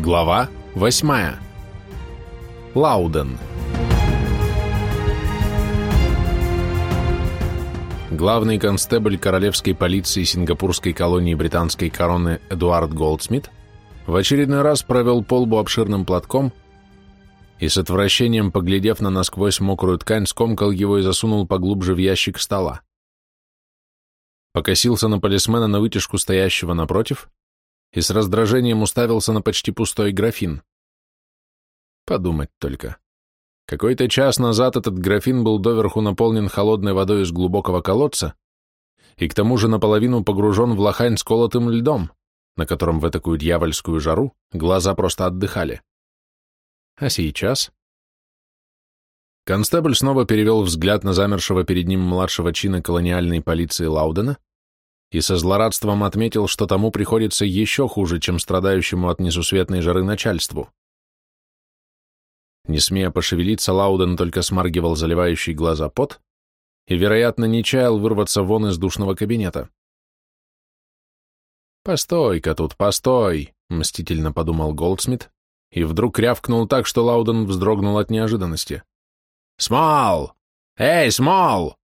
Глава 8. Лауден. Главный констебль королевской полиции сингапурской колонии британской короны Эдуард Голдсмит в очередной раз провел полбу обширным платком и с отвращением, поглядев на насквозь мокрую ткань, скомкал его и засунул поглубже в ящик стола. Покосился на полисмена на вытяжку стоящего напротив и с раздражением уставился на почти пустой графин. Подумать только. Какой-то час назад этот графин был доверху наполнен холодной водой из глубокого колодца и к тому же наполовину погружен в лохань с колотым льдом, на котором в такую дьявольскую жару глаза просто отдыхали. А сейчас? Констебль снова перевел взгляд на замершего перед ним младшего чина колониальной полиции Лаудена и со злорадством отметил, что тому приходится еще хуже, чем страдающему от несусветной жары начальству. Не смея пошевелиться, Лауден только смаргивал заливающий глаза пот и, вероятно, не чаял вырваться вон из душного кабинета. «Постой-ка тут, постой!» — мстительно подумал Голдсмит, и вдруг рявкнул так, что Лауден вздрогнул от неожиданности. «Смол! Эй, Смол!»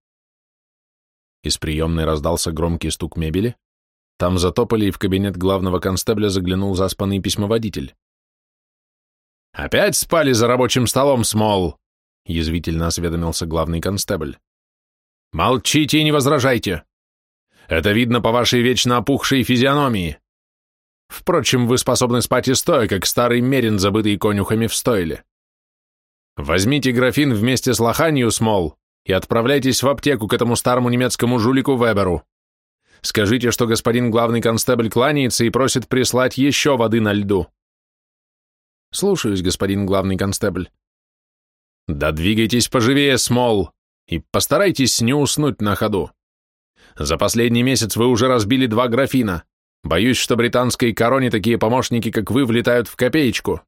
Из приемной раздался громкий стук мебели. Там затопали, и в кабинет главного констебля заглянул заспанный письмоводитель. «Опять спали за рабочим столом, Смол?» — язвительно осведомился главный констебль. «Молчите и не возражайте. Это видно по вашей вечно опухшей физиономии. Впрочем, вы способны спать и стоя, как старый мерин, забытый конюхами в стойле. Возьмите графин вместе с лоханью, Смол, и отправляйтесь в аптеку к этому старому немецкому жулику Веберу. Скажите, что господин главный констебль кланяется и просит прислать еще воды на льду. Слушаюсь, господин главный констебль. Да двигайтесь поживее, Смол, и постарайтесь не уснуть на ходу. За последний месяц вы уже разбили два графина. Боюсь, что британской короне такие помощники, как вы, влетают в копеечку.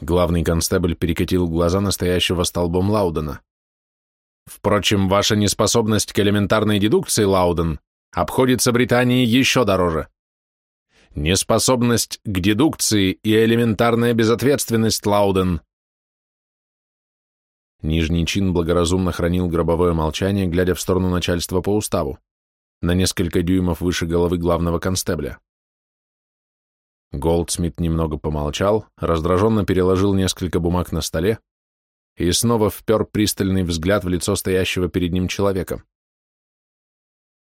Главный констебль перекатил глаза настоящего столбом Лаудена. Впрочем, ваша неспособность к элементарной дедукции, Лауден, обходится Британии еще дороже. Неспособность к дедукции и элементарная безответственность, Лауден. Нижний чин благоразумно хранил гробовое молчание, глядя в сторону начальства по уставу, на несколько дюймов выше головы главного констебля. Голдсмит немного помолчал, раздраженно переложил несколько бумаг на столе, и снова впер пристальный взгляд в лицо стоящего перед ним человека.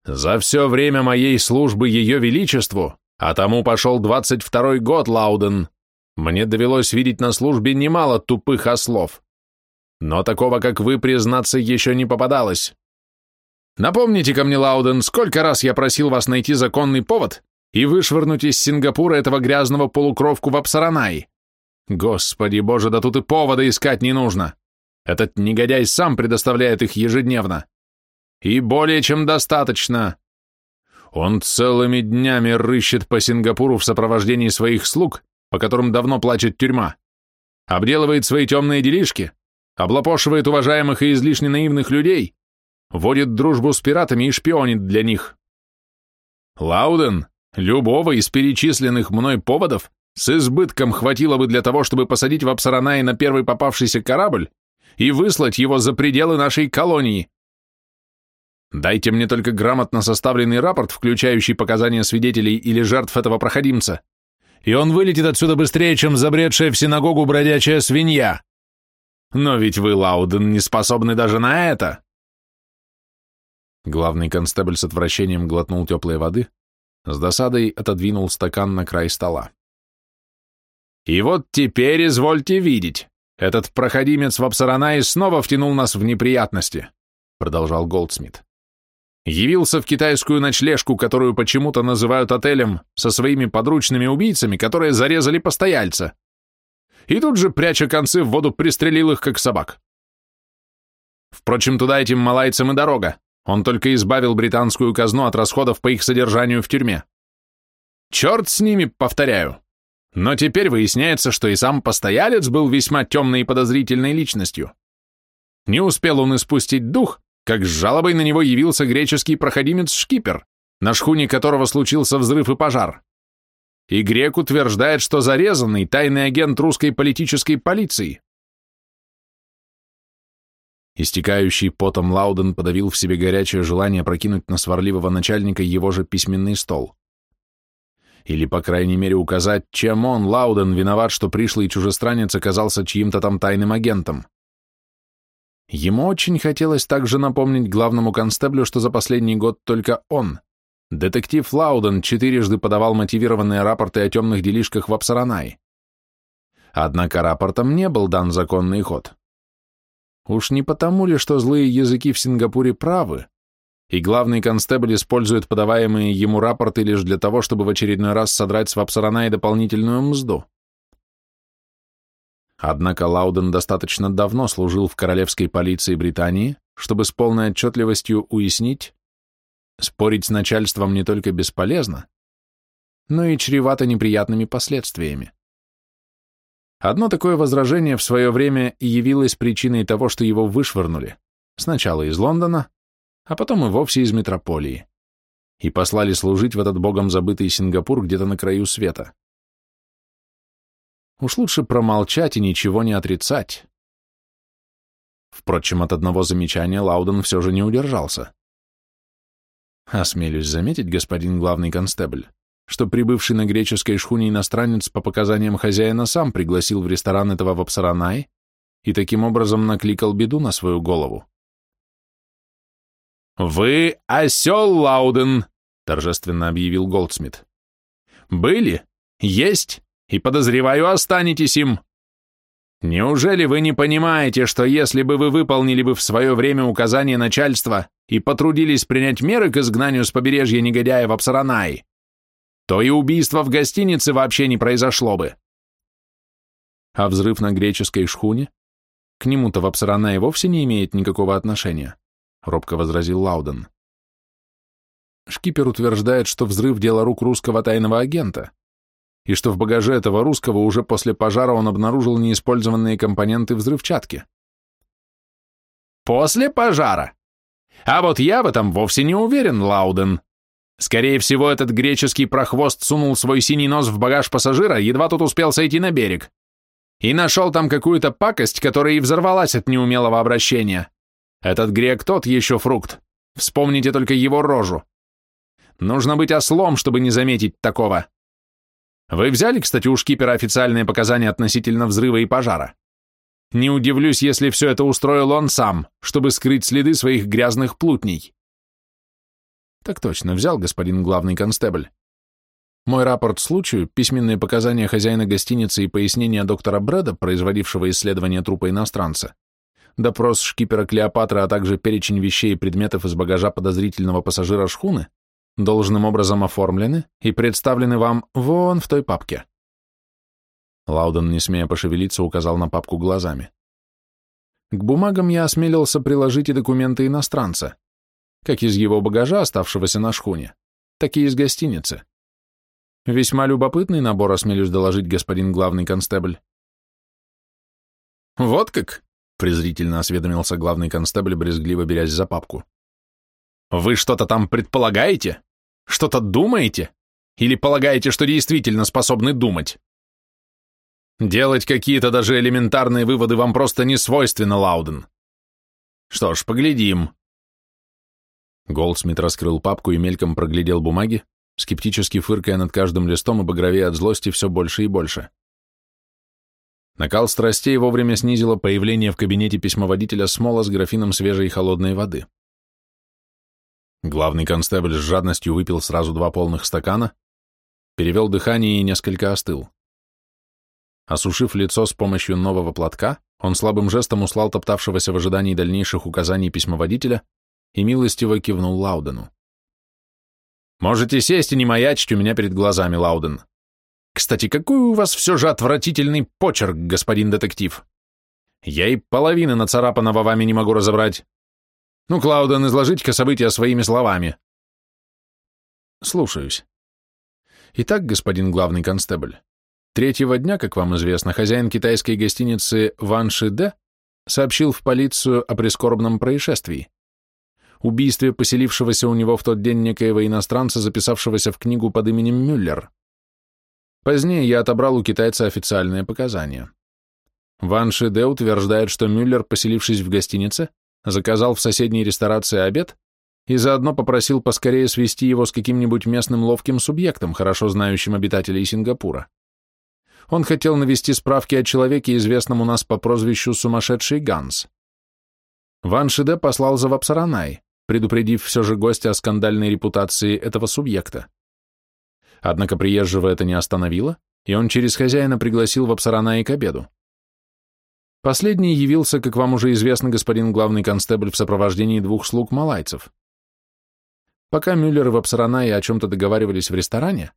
«За все время моей службы Ее Величеству, а тому пошел двадцать второй год, Лауден, мне довелось видеть на службе немало тупых ослов. Но такого, как вы, признаться, еще не попадалось. напомните ко мне, Лауден, сколько раз я просил вас найти законный повод и вышвырнуть из Сингапура этого грязного полукровку в Апсаранай. Господи боже, да тут и повода искать не нужно. Этот негодяй сам предоставляет их ежедневно. И более чем достаточно. Он целыми днями рыщет по Сингапуру в сопровождении своих слуг, по которым давно плачет тюрьма, обделывает свои темные делишки, облапошивает уважаемых и излишне наивных людей, водит дружбу с пиратами и шпионит для них. Лауден, любого из перечисленных мной поводов с избытком хватило бы для того, чтобы посадить в Апсаранае на первый попавшийся корабль и выслать его за пределы нашей колонии. Дайте мне только грамотно составленный рапорт, включающий показания свидетелей или жертв этого проходимца, и он вылетит отсюда быстрее, чем забредшая в синагогу бродячая свинья. Но ведь вы, Лауден, не способны даже на это. Главный констебль с отвращением глотнул теплой воды, с досадой отодвинул стакан на край стола. И вот теперь извольте видеть, этот проходимец в Апсаранае снова втянул нас в неприятности, продолжал Голдсмит. Явился в китайскую ночлежку, которую почему-то называют отелем, со своими подручными убийцами, которые зарезали постояльца. И тут же, пряча концы в воду, пристрелил их, как собак. Впрочем, туда этим малайцам и дорога. Он только избавил британскую казну от расходов по их содержанию в тюрьме. Черт с ними, повторяю. Но теперь выясняется, что и сам постоялец был весьма темной и подозрительной личностью. Не успел он испустить дух, как с жалобой на него явился греческий проходимец Шкипер, на шхуне которого случился взрыв и пожар. и грек утверждает, что зарезанный тайный агент русской политической полиции. Истекающий потом Лауден подавил в себе горячее желание прокинуть на сварливого начальника его же письменный стол. Или, по крайней мере, указать, чем он, Лауден, виноват, что пришлый чужестранец оказался чьим-то там тайным агентом. Ему очень хотелось также напомнить главному констеблю, что за последний год только он, детектив Лауден, четырежды подавал мотивированные рапорты о темных делишках в Апсаранай. Однако рапортам не был дан законный ход. Уж не потому ли, что злые языки в Сингапуре правы, и главный констебль использует подаваемые ему рапорты лишь для того, чтобы в очередной раз содрать с Вапсарана дополнительную мзду. Однако Лауден достаточно давно служил в королевской полиции Британии, чтобы с полной отчетливостью уяснить, спорить с начальством не только бесполезно, но и чревато неприятными последствиями. Одно такое возражение в свое время и явилось причиной того, что его вышвырнули, сначала из Лондона, а потом и вовсе из метрополии, и послали служить в этот богом забытый Сингапур где-то на краю света. Уж лучше промолчать и ничего не отрицать. Впрочем, от одного замечания Лауден все же не удержался. Осмелюсь заметить, господин главный констебль, что прибывший на греческой шхуне иностранец по показаниям хозяина сам пригласил в ресторан этого Вапсаранай и таким образом накликал беду на свою голову. «Вы осел, Лауден!» — торжественно объявил Голдсмит. «Были, есть и, подозреваю, останетесь им. Неужели вы не понимаете, что если бы вы выполнили бы в свое время указания начальства и потрудились принять меры к изгнанию с побережья негодяя в Апсаранай, то и убийство в гостинице вообще не произошло бы. А взрыв на греческой шхуне? К нему-то в Апсарана и вовсе не имеет никакого отношения, робко возразил Лауден. Шкипер утверждает, что взрыв – дело рук русского тайного агента, и что в багаже этого русского уже после пожара он обнаружил неиспользованные компоненты взрывчатки. После пожара? А вот я в этом вовсе не уверен, Лауден. Скорее всего, этот греческий прохвост сунул свой синий нос в багаж пассажира, едва тот успел сойти на берег. И нашел там какую-то пакость, которая и взорвалась от неумелого обращения. Этот грек тот еще фрукт. Вспомните только его рожу. Нужно быть ослом, чтобы не заметить такого. Вы взяли, кстати, у шкипера официальные показания относительно взрыва и пожара? Не удивлюсь, если все это устроил он сам, чтобы скрыть следы своих грязных плутней. Так точно, взял господин главный констебль. Мой рапорт случаю, письменные показания хозяина гостиницы и пояснения доктора Брэда, производившего исследование трупа иностранца, допрос шкипера Клеопатры, а также перечень вещей и предметов из багажа подозрительного пассажира шхуны должным образом оформлены и представлены вам вон в той папке. Лауден, не смея пошевелиться, указал на папку глазами. К бумагам я осмелился приложить и документы иностранца как из его багажа, оставшегося на шхуне, так и из гостиницы. Весьма любопытный набор, осмелюсь доложить, господин главный констебль. Вот как, презрительно осведомился главный констебль, брезгливо берясь за папку. Вы что-то там предполагаете? Что-то думаете? Или полагаете, что действительно способны думать? Делать какие-то даже элементарные выводы вам просто не свойственно, Лауден. Что ж, поглядим. Голдсмит раскрыл папку и мельком проглядел бумаги, скептически фыркая над каждым листом и багровее от злости все больше и больше. Накал страстей вовремя снизило появление в кабинете письмоводителя Смола с графином свежей и холодной воды. Главный констебль с жадностью выпил сразу два полных стакана, перевел дыхание и несколько остыл. Осушив лицо с помощью нового платка, он слабым жестом услал топтавшегося в ожидании дальнейших указаний письмоводителя и милостиво кивнул Лаудену. «Можете сесть и не маячить у меня перед глазами, Лауден. Кстати, какой у вас все же отвратительный почерк, господин детектив. Я и половины нацарапанного вами не могу разобрать. Ну, Клауден, изложите-ка события своими словами». «Слушаюсь. Итак, господин главный констебль, третьего дня, как вам известно, хозяин китайской гостиницы Ван Шиде сообщил в полицию о прискорбном происшествии убийстве поселившегося у него в тот день некоего иностранца, записавшегося в книгу под именем Мюллер. Позднее я отобрал у китайца официальные показания. Ван Шиде утверждает, что Мюллер, поселившись в гостинице, заказал в соседней ресторации обед и заодно попросил поскорее свести его с каким-нибудь местным ловким субъектом, хорошо знающим обитателей Сингапура. Он хотел навести справки о человеке, известном у нас по прозвищу «Сумасшедший Ганс». Ван Шиде послал за Вапсаранай, предупредив все же гостя о скандальной репутации этого субъекта. Однако приезжего это не остановило, и он через хозяина пригласил Вапсаранай к обеду. Последний явился, как вам уже известно, господин главный констебль в сопровождении двух слуг малайцев. Пока Мюллер и Вапсаранай о чем-то договаривались в ресторане,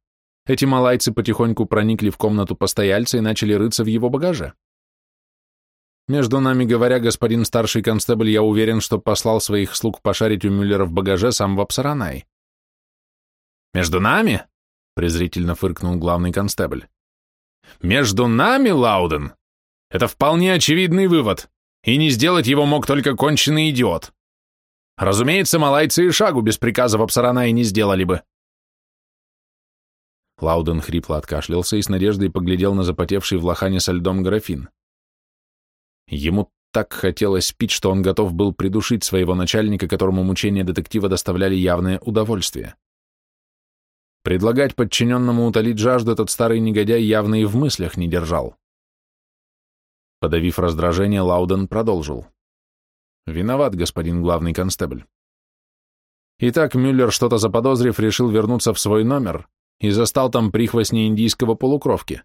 эти малайцы потихоньку проникли в комнату постояльца и начали рыться в его багаже. Между нами говоря, господин старший констебль, я уверен, что послал своих слуг пошарить у Мюллера в багаже сам Вапсаранай. «Между нами?» — презрительно фыркнул главный констебль. «Между нами, Лауден? Это вполне очевидный вывод, и не сделать его мог только конченый идиот. Разумеется, малайцы и шагу без приказа Вапсаранай не сделали бы. Лауден хрипло откашлялся и с надеждой поглядел на запотевший в лохане со льдом графин. Ему так хотелось пить, что он готов был придушить своего начальника, которому мучения детектива доставляли явное удовольствие. Предлагать подчиненному утолить жажду этот старый негодяй явно и в мыслях не держал. Подавив раздражение, Лауден продолжил. «Виноват, господин главный констебль». Итак, Мюллер, что-то заподозрив, решил вернуться в свой номер, и застал там прихвостни индийского полукровки.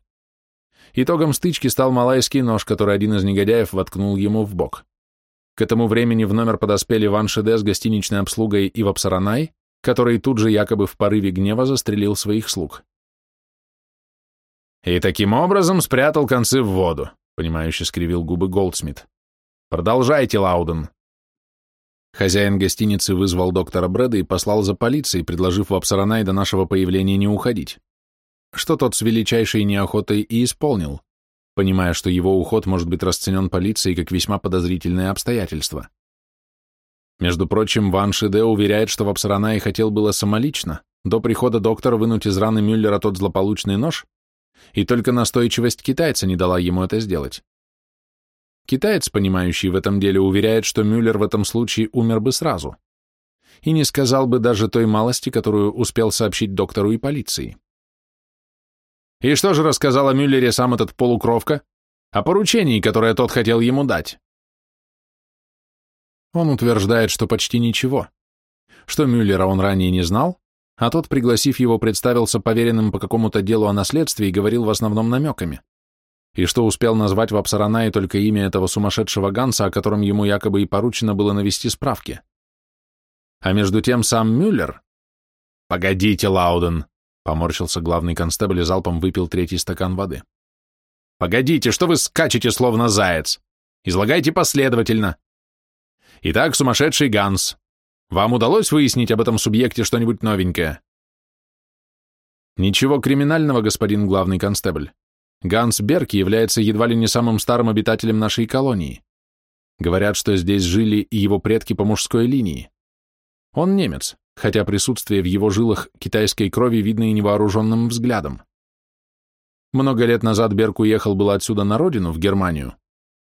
Итогом стычки стал малайский нож, который один из негодяев воткнул ему в бок. К этому времени в номер подоспели Ван Шиде с гостиничной обслугой и Вапсаранай, который тут же якобы в порыве гнева застрелил своих слуг. «И таким образом спрятал концы в воду», — понимающе скривил губы Голдсмит. «Продолжайте, Лауден». Хозяин гостиницы вызвал доктора Брэда и послал за полицией, предложив Вапсаранай до нашего появления не уходить. Что тот с величайшей неохотой и исполнил, понимая, что его уход может быть расценен полицией как весьма подозрительное обстоятельство. Между прочим, Ван Шиде уверяет, что Вапсаранай хотел было самолично, до прихода доктора вынуть из раны Мюллера тот злополучный нож, и только настойчивость китайца не дала ему это сделать. Китаец, понимающий в этом деле, уверяет, что Мюллер в этом случае умер бы сразу. И не сказал бы даже той малости, которую успел сообщить доктору и полиции. И что же рассказал о Мюллере сам этот полукровка? О поручении, которое тот хотел ему дать? Он утверждает, что почти ничего. Что Мюллера он ранее не знал, а тот, пригласив его, представился поверенным по какому-то делу о наследстве и говорил в основном намеками и что успел назвать в Апсаранае только имя этого сумасшедшего Ганса, о котором ему якобы и поручено было навести справки. А между тем сам Мюллер... «Погодите, Лауден!» — поморщился главный констебль и залпом выпил третий стакан воды. «Погодите, что вы скачете, словно заяц? Излагайте последовательно. Итак, сумасшедший Ганс. Вам удалось выяснить об этом субъекте что-нибудь новенькое?» «Ничего криминального, господин главный констебль. Ганс Берки является едва ли не самым старым обитателем нашей колонии. Говорят, что здесь жили и его предки по мужской линии. Он немец, хотя присутствие в его жилах китайской крови видно и невооруженным взглядом. Много лет назад Берк уехал было отсюда на родину, в Германию,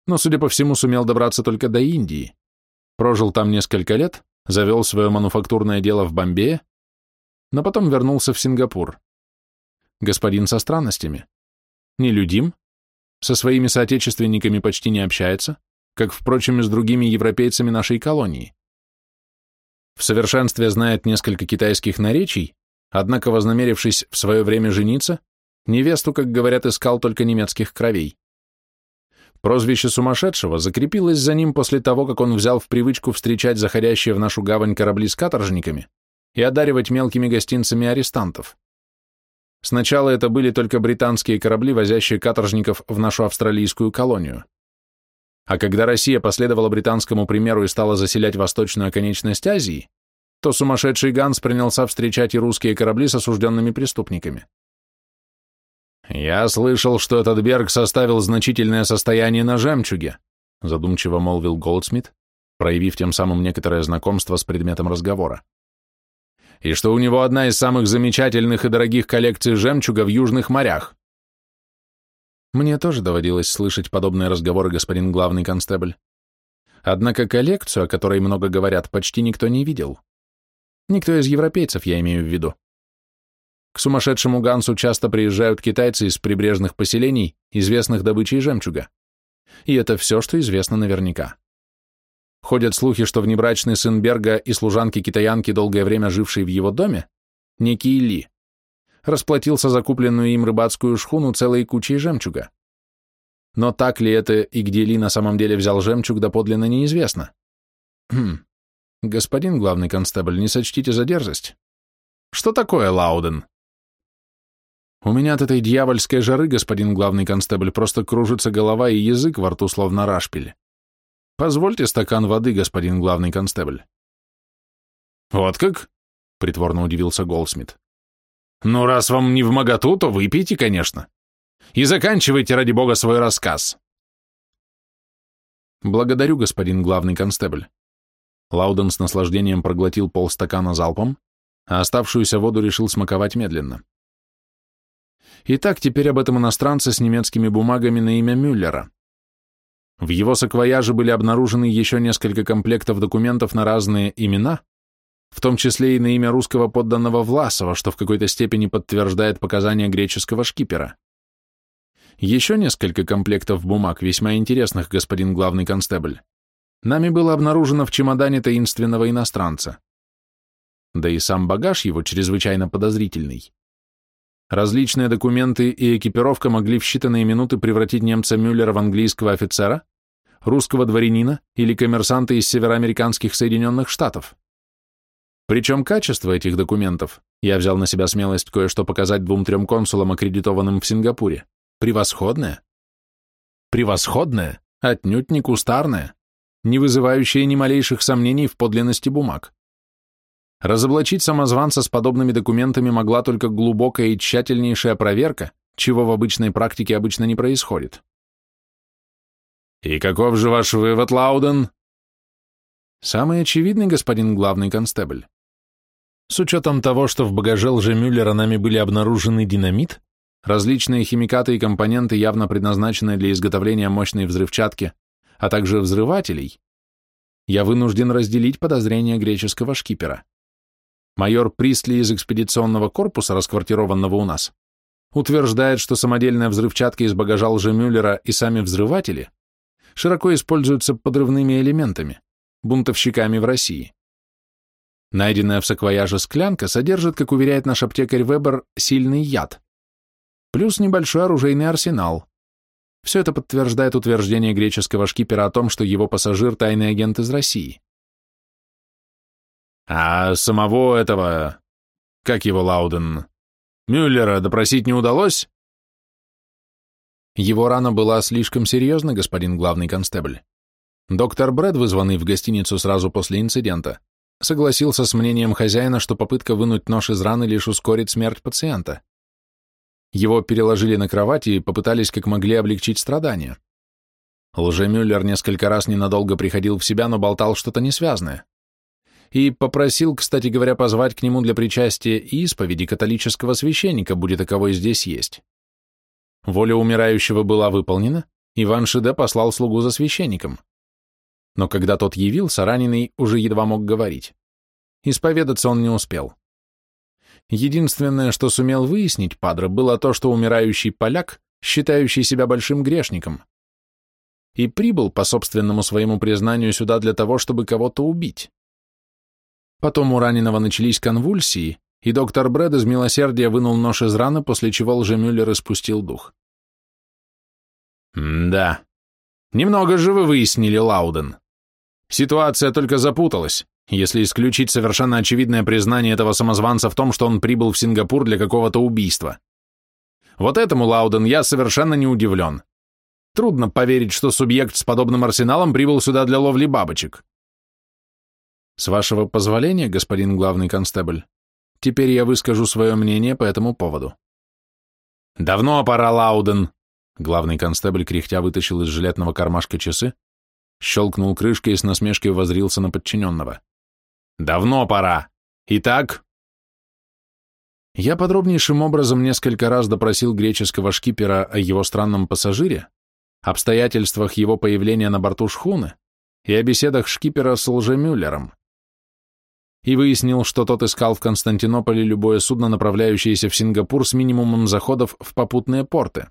но, судя по всему, сумел добраться только до Индии. Прожил там несколько лет, завел свое мануфактурное дело в Бомбее, но потом вернулся в Сингапур. Господин со странностями нелюдим, со своими соотечественниками почти не общается, как, впрочем, и с другими европейцами нашей колонии. В совершенстве знает несколько китайских наречий, однако, вознамерившись в свое время жениться, невесту, как говорят, искал только немецких кровей. Прозвище сумасшедшего закрепилось за ним после того, как он взял в привычку встречать заходящие в нашу гавань корабли с каторжниками и одаривать мелкими гостинцами арестантов. Сначала это были только британские корабли, возящие каторжников в нашу австралийскую колонию. А когда Россия последовала британскому примеру и стала заселять восточную оконечность Азии, то сумасшедший Ганс принялся встречать и русские корабли с осужденными преступниками. «Я слышал, что этот Берг составил значительное состояние на жемчуге», задумчиво молвил Голдсмит, проявив тем самым некоторое знакомство с предметом разговора и что у него одна из самых замечательных и дорогих коллекций жемчуга в южных морях, Мне тоже доводилось слышать подобные разговоры, господин главный констебль. Однако коллекцию, о которой много говорят, почти никто не видел. Никто из европейцев, я имею в виду. К сумасшедшему Гансу часто приезжают китайцы из прибрежных поселений, известных добычей жемчуга. И это все, что известно наверняка. Ходят слухи, что внебрачный сын Берга и служанки-китаянки, долгое время жившие в его доме, некий Ли, расплатился за купленную им рыбацкую шхуну целой кучей жемчуга. Но так ли это и где Ли на самом деле взял жемчуг, доподлинно неизвестно. Хм, господин главный констебль, не сочтите за дерзость. Что такое, Лауден? У меня от этой дьявольской жары, господин главный констебль, просто кружится голова и язык во рту, словно рашпиль. Позвольте стакан воды, господин главный констебль. Вот как? Притворно удивился Голсмит. Ну, раз вам не в моготу, то выпейте, конечно. И заканчивайте, ради бога, свой рассказ. Благодарю, господин главный констебль. Лауден с наслаждением проглотил полстакана залпом, а оставшуюся воду решил смаковать медленно. Итак, теперь об этом иностранце с немецкими бумагами на имя Мюллера. В его саквояже были обнаружены еще несколько комплектов документов на разные имена, в том числе и на имя русского подданного Власова, что в какой-то степени подтверждает показания греческого шкипера. Еще несколько комплектов бумаг, весьма интересных, господин главный констебль, нами было обнаружено в чемодане таинственного иностранца. Да и сам багаж его чрезвычайно подозрительный. Различные документы и экипировка могли в считанные минуты превратить немца Мюллера в английского офицера, русского дворянина или коммерсанта из североамериканских Соединенных Штатов. Причем качество этих документов, я взял на себя смелость кое-что показать двум-трем консулам, аккредитованным в Сингапуре, превосходное. Превосходное, отнюдь не кустарное, не вызывающее ни малейших сомнений в подлинности бумаг. Разоблачить самозванца с подобными документами могла только глубокая и тщательнейшая проверка, чего в обычной практике обычно не происходит. «И каков же ваш вывод, Лауден?» «Самый очевидный, господин главный констебль. С учетом того, что в багаже лжемюллера нами были обнаружены динамит, различные химикаты и компоненты, явно предназначенные для изготовления мощной взрывчатки, а также взрывателей, я вынужден разделить подозрения греческого шкипера. Майор Пристли из экспедиционного корпуса, расквартированного у нас, утверждает, что самодельная взрывчатка из багажа лжемюллера и сами взрыватели широко используются подрывными элементами, бунтовщиками в России. Найденная в саквояже склянка содержит, как уверяет наш аптекарь Вебер, сильный яд, плюс небольшой оружейный арсенал. Все это подтверждает утверждение греческого шкипера о том, что его пассажир – тайный агент из России. А самого этого... Как его Лауден? Мюллера допросить не удалось? Его рана была слишком серьезна, господин главный констебль. Доктор Брэд, вызванный в гостиницу сразу после инцидента, согласился с мнением хозяина, что попытка вынуть нож из раны лишь ускорит смерть пациента. Его переложили на кровать и попытались как могли облегчить страдания. Лжемюллер несколько раз ненадолго приходил в себя, но болтал что-то несвязное и попросил, кстати говоря, позвать к нему для причастия и исповеди католического священника, будет таковой здесь есть. Воля умирающего была выполнена, Иван Шиде послал слугу за священником. Но когда тот явился, раненый уже едва мог говорить. Исповедаться он не успел. Единственное, что сумел выяснить Падре, было то, что умирающий поляк, считающий себя большим грешником, и прибыл, по собственному своему признанию, сюда для того, чтобы кого-то убить. Потом у раненого начались конвульсии, и доктор Брэд из милосердия вынул нож из раны, после чего лжемюллер испустил дух. «Да. Немного же вы выяснили, Лауден. Ситуация только запуталась, если исключить совершенно очевидное признание этого самозванца в том, что он прибыл в Сингапур для какого-то убийства. Вот этому, Лауден, я совершенно не удивлен. Трудно поверить, что субъект с подобным арсеналом прибыл сюда для ловли бабочек. С вашего позволения, господин главный констебль, теперь я выскажу свое мнение по этому поводу. Давно пора, Лауден. Главный констебль кряхтя вытащил из жилетного кармашка часы, щелкнул крышкой и с насмешкой возрился на подчиненного. Давно пора. Итак, Я подробнейшим образом несколько раз допросил греческого шкипера о его странном пассажире, обстоятельствах его появления на борту шхуны и о беседах шкипера с Лжемюллером. И выяснил, что тот искал в Константинополе любое судно, направляющееся в Сингапур с минимумом заходов в попутные порты.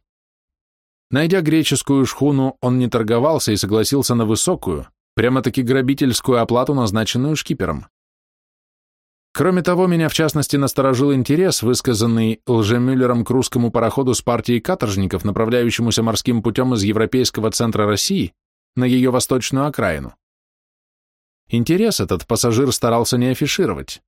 Найдя греческую шхуну, он не торговался и согласился на высокую, прямо-таки грабительскую оплату, назначенную шкипером. Кроме того, меня в частности насторожил интерес, высказанный Лжемюллером к русскому пароходу с партией каторжников, направляющемуся морским путем из Европейского центра России на ее восточную окраину. Интерес этот пассажир старался не афишировать.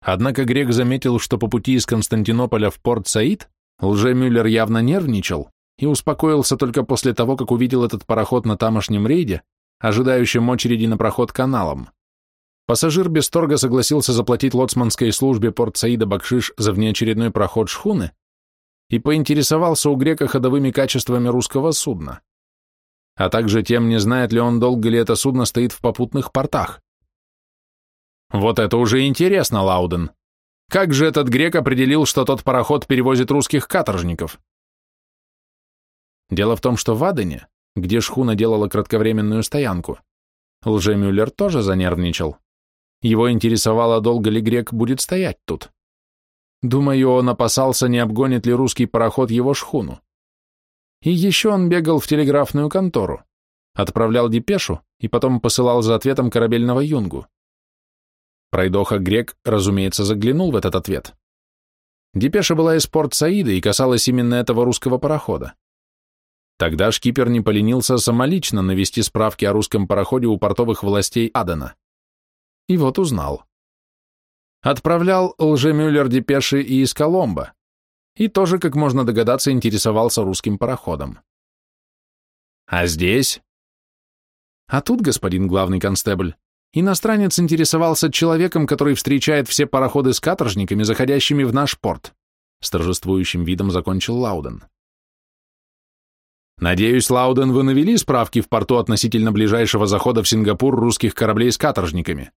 Однако грек заметил, что по пути из Константинополя в порт Саид Лжемюллер явно нервничал и успокоился только после того, как увидел этот пароход на тамошнем рейде, ожидающем очереди на проход каналом. Пассажир без торга согласился заплатить лоцманской службе порт Саида Бакшиш за внеочередной проход шхуны и поинтересовался у грека ходовыми качествами русского судна, а также тем, не знает ли он, долго ли это судно стоит в попутных портах. Вот это уже интересно, Лауден. Как же этот грек определил, что тот пароход перевозит русских каторжников? Дело в том, что в Адене, где шхуна делала кратковременную стоянку, Лжемюллер тоже занервничал. Его интересовало, долго ли грек будет стоять тут. Думаю, он опасался, не обгонит ли русский пароход его шхуну. И еще он бегал в телеграфную контору, отправлял депешу и потом посылал за ответом корабельного юнгу. Пройдоха грек, разумеется, заглянул в этот ответ. Депеша была из порт Саида и касалась именно этого русского парохода. Тогда шкипер не поленился самолично навести справки о русском пароходе у портовых властей Адена. И вот узнал. Отправлял лжемюллер депеши и из Коломбо, и тоже, как можно догадаться, интересовался русским пароходом. А здесь? А тут, господин главный констебль, иностранец интересовался человеком, который встречает все пароходы с каторжниками, заходящими в наш порт. С торжествующим видом закончил Лауден. Надеюсь, Лауден, вы навели справки в порту относительно ближайшего захода в Сингапур русских кораблей с каторжниками?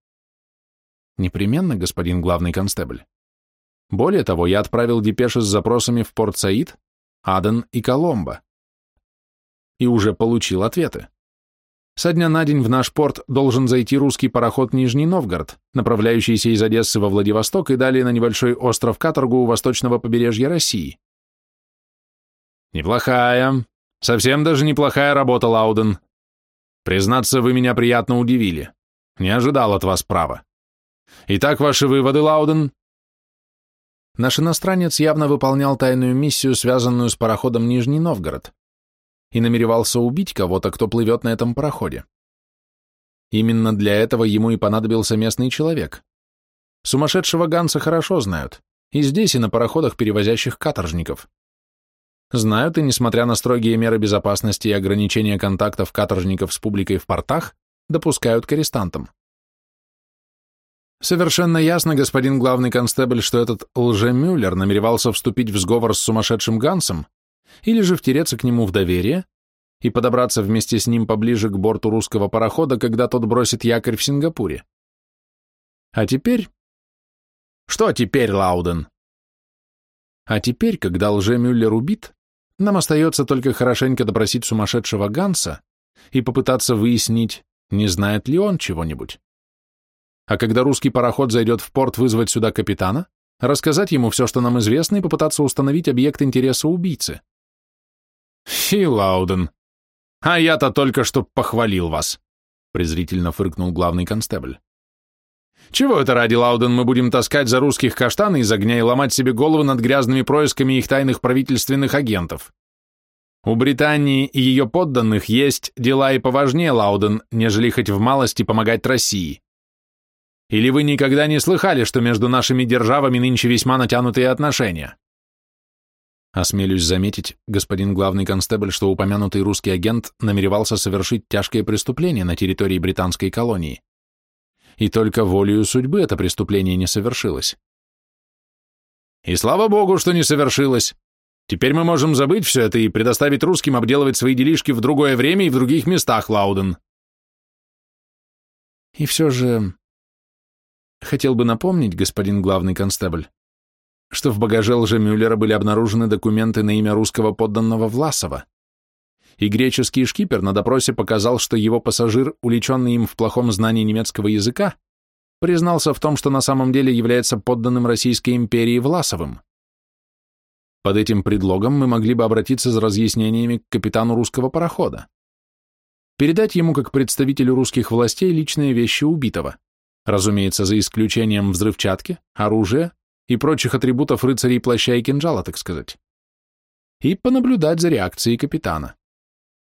Непременно, господин главный констебль. Более того, я отправил депеши с запросами в Порт Саид, Аден и Коломбо. И уже получил ответы. Со дня на день в наш порт должен зайти русский пароход Нижний Новгород, направляющийся из Одессы во Владивосток и далее на небольшой остров Каторгу у восточного побережья России. Неплохая, совсем даже неплохая работа, Лауден. Признаться, вы меня приятно удивили. Не ожидал от вас права. Итак, ваши выводы, Лауден? Наш иностранец явно выполнял тайную миссию, связанную с пароходом Нижний Новгород, и намеревался убить кого-то, кто плывет на этом пароходе. Именно для этого ему и понадобился местный человек. Сумасшедшего Ганса хорошо знают, и здесь, и на пароходах, перевозящих каторжников. Знают, и несмотря на строгие меры безопасности и ограничения контактов каторжников с публикой в портах, допускают к арестантам. Совершенно ясно, господин главный констебль, что этот лжемюллер намеревался вступить в сговор с сумасшедшим Гансом или же втереться к нему в доверие и подобраться вместе с ним поближе к борту русского парохода, когда тот бросит якорь в Сингапуре. А теперь... Что теперь, Лауден? А теперь, когда лжемюллер убит, нам остается только хорошенько допросить сумасшедшего Ганса и попытаться выяснить, не знает ли он чего-нибудь а когда русский пароход зайдет в порт, вызвать сюда капитана, рассказать ему все, что нам известно, и попытаться установить объект интереса убийцы. Фи, Лауден, а я-то только что похвалил вас, презрительно фыркнул главный констебль. Чего это ради, Лауден, мы будем таскать за русских каштаны из огня и ломать себе головы над грязными происками их тайных правительственных агентов? У Британии и ее подданных есть дела и поважнее, Лауден, нежели хоть в малости помогать России. Или вы никогда не слыхали, что между нашими державами нынче весьма натянутые отношения? Осмелюсь заметить, господин главный констебль, что упомянутый русский агент намеревался совершить тяжкое преступление на территории британской колонии. И только волею судьбы это преступление не совершилось. И слава богу, что не совершилось. Теперь мы можем забыть все это и предоставить русским обделывать свои делишки в другое время и в других местах, Лауден. И все же, Хотел бы напомнить, господин главный констебль, что в багаже Лжемюллера были обнаружены документы на имя русского подданного Власова. И греческий шкипер на допросе показал, что его пассажир, уличенный им в плохом знании немецкого языка, признался в том, что на самом деле является подданным Российской империи Власовым. Под этим предлогом мы могли бы обратиться за разъяснениями к капитану русского парохода. Передать ему как представителю русских властей личные вещи убитого, разумеется, за исключением взрывчатки, оружия и прочих атрибутов рыцарей плаща и кинжала, так сказать. И понаблюдать за реакцией капитана.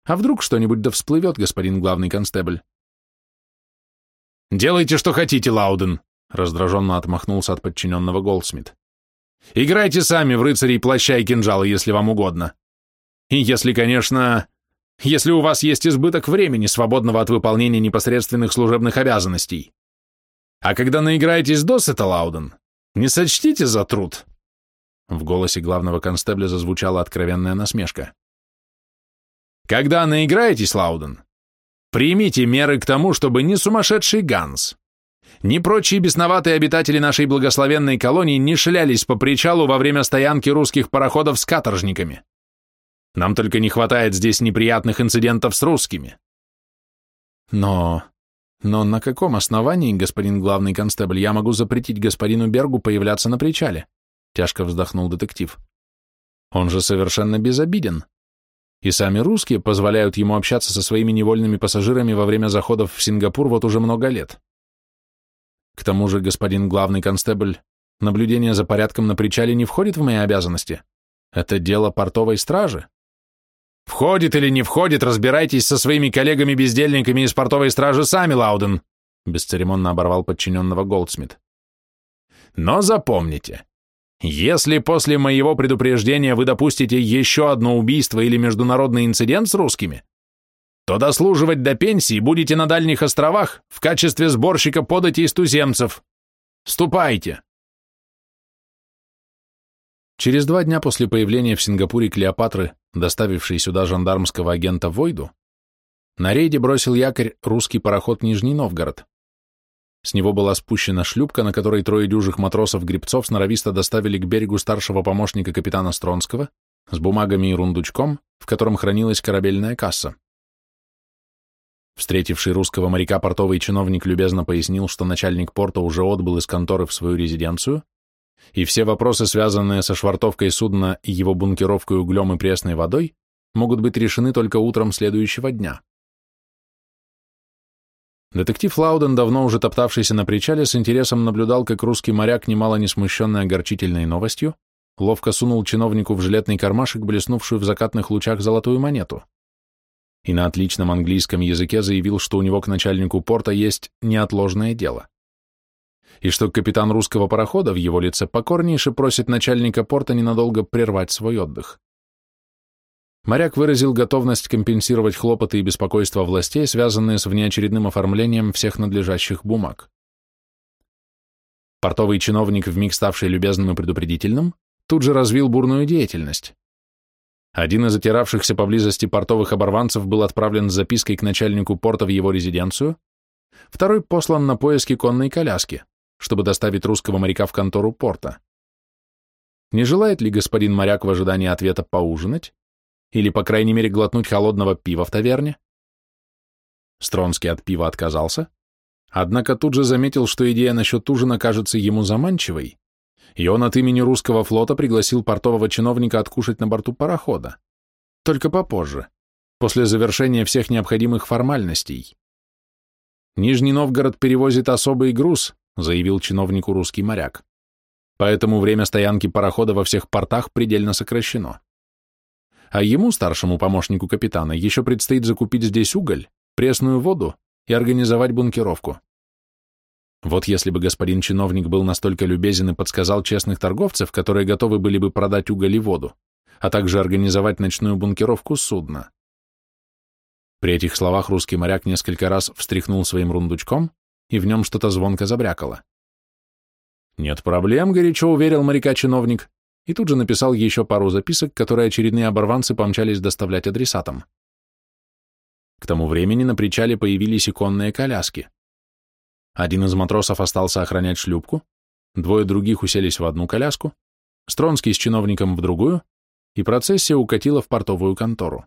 А вдруг что-нибудь да всплывет, господин главный констебль? «Делайте, что хотите, Лауден», — раздраженно отмахнулся от подчиненного Голдсмит. «Играйте сами в рыцарей плаща и кинжала, если вам угодно. И если, конечно, если у вас есть избыток времени, свободного от выполнения непосредственных служебных обязанностей. А когда наиграетесь досыта, Лауден, не сочтите за труд». В голосе главного констебля зазвучала откровенная насмешка. «Когда наиграетесь, Лауден, примите меры к тому, чтобы ни сумасшедший Ганс, ни прочие бесноватые обитатели нашей благословенной колонии не шлялись по причалу во время стоянки русских пароходов с каторжниками. Нам только не хватает здесь неприятных инцидентов с русскими. Но... Но на каком основании, господин главный констебль, я могу запретить господину Бергу появляться на причале? Тяжко вздохнул детектив. Он же совершенно безобиден. И сами русские позволяют ему общаться со своими невольными пассажирами во время заходов в Сингапур вот уже много лет. К тому же, господин главный констебль, наблюдение за порядком на причале не входит в мои обязанности. Это дело портовой стражи. Входит или не входит, разбирайтесь со своими коллегами-бездельниками из портовой стражи сами, Лауден, бесцеремонно оборвал подчиненного Голдсмит. Но запомните, если после моего предупреждения вы допустите еще одно убийство или международный инцидент с русскими, то дослуживать до пенсии будете на дальних островах в качестве сборщика подати из туземцев. Ступайте. Через два дня после появления в Сингапуре Клеопатры, доставившей сюда жандармского агента Войду, на рейде бросил якорь русский пароход Нижний Новгород. С него была спущена шлюпка, на которой трое дюжих матросов-гребцов сноровисто доставили к берегу старшего помощника капитана Стронского с бумагами и рундучком, в котором хранилась корабельная касса. Встретивший русского моряка портовый чиновник любезно пояснил, что начальник порта уже отбыл из конторы в свою резиденцию, и все вопросы, связанные со швартовкой судна и его бункеровкой углем и пресной водой, могут быть решены только утром следующего дня. Детектив Лауден, давно уже топтавшийся на причале, с интересом наблюдал, как русский моряк, немало не смущенный огорчительной новостью, ловко сунул чиновнику в жилетный кармашек, блеснувшую в закатных лучах золотую монету. И на отличном английском языке заявил, что у него к начальнику порта есть неотложное дело. И что капитан русского парохода в его лице покорнейше просит начальника порта ненадолго прервать свой отдых. Моряк выразил готовность компенсировать хлопоты и беспокойство властей, связанные с внеочередным оформлением всех надлежащих бумаг. Портовый чиновник, вмиг ставший любезным и предупредительным, тут же развил бурную деятельность. Один из отиравшихся поблизости портовых оборванцев был отправлен с запиской к начальнику порта в его резиденцию, второй послан на поиски конной коляски, чтобы доставить русского моряка в контору порта. Не желает ли господин моряк в ожидании ответа поужинать? Или, по крайней мере, глотнуть холодного пива в таверне? Стронский от пива отказался, однако тут же заметил, что идея насчет ужина кажется ему заманчивой, и он от имени русского флота пригласил портового чиновника откушать на борту парохода. Только попозже, после завершения всех необходимых формальностей. «Нижний Новгород перевозит особый груз», заявил чиновнику русский моряк. Поэтому время стоянки парохода во всех портах предельно сокращено а ему, старшему помощнику капитана, еще предстоит закупить здесь уголь, пресную воду и организовать бункеровку. Вот если бы господин чиновник был настолько любезен и подсказал честных торговцев, которые готовы были бы продать уголь и воду, а также организовать ночную бункеровку судна. При этих словах русский моряк несколько раз встряхнул своим рундучком, и в нем что-то звонко забрякало. «Нет проблем», — горячо уверил моряка-чиновник и тут же написал еще пару записок, которые очередные оборванцы помчались доставлять адресатам. К тому времени на причале появились иконные коляски. Один из матросов остался охранять шлюпку, двое других уселись в одну коляску, Стронский с чиновником в другую, и процессия укатила в портовую контору.